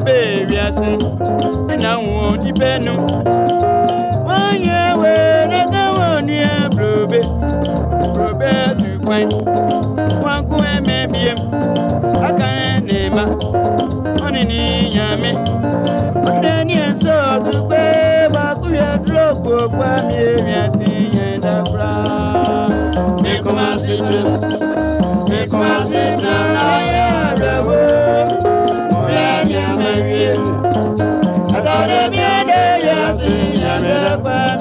be wiase na wo di benu wanye we na da woni abrobe brobe tu kwan wanku eme biem aka ne ma oni ni nyame onde ni so tu pe ba ku ya dro ko pa mi wiase yen da bra me koma situ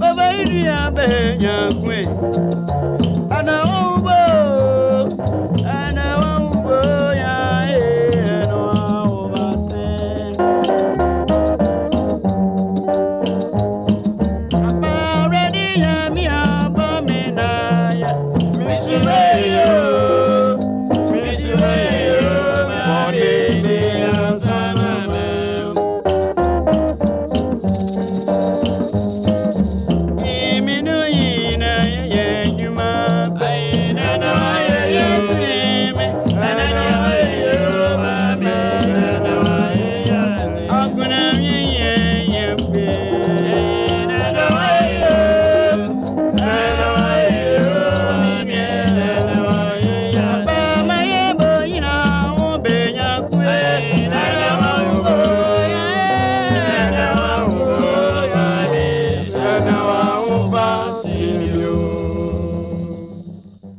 baba iri abe ya kwe. Ana oba.